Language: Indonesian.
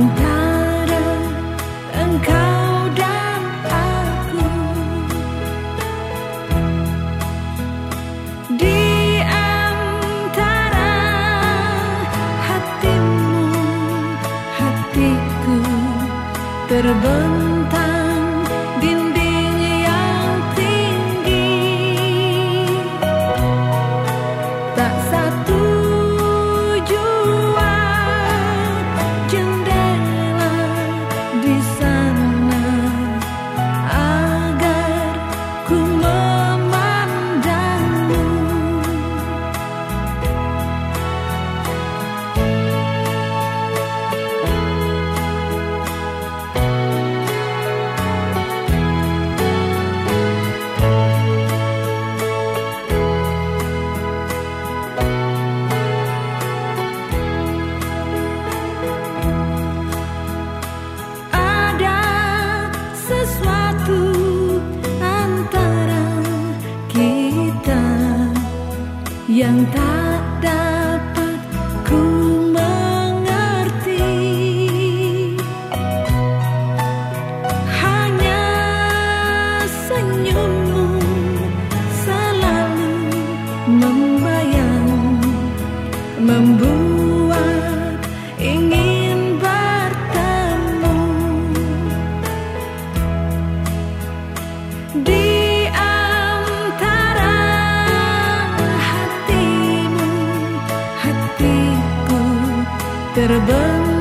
antara engkau dan aku. Di antara hatimu hatiku terbentang yang tak dapat ku mengerti. Hanya senyummu selalu membayang membuat terbang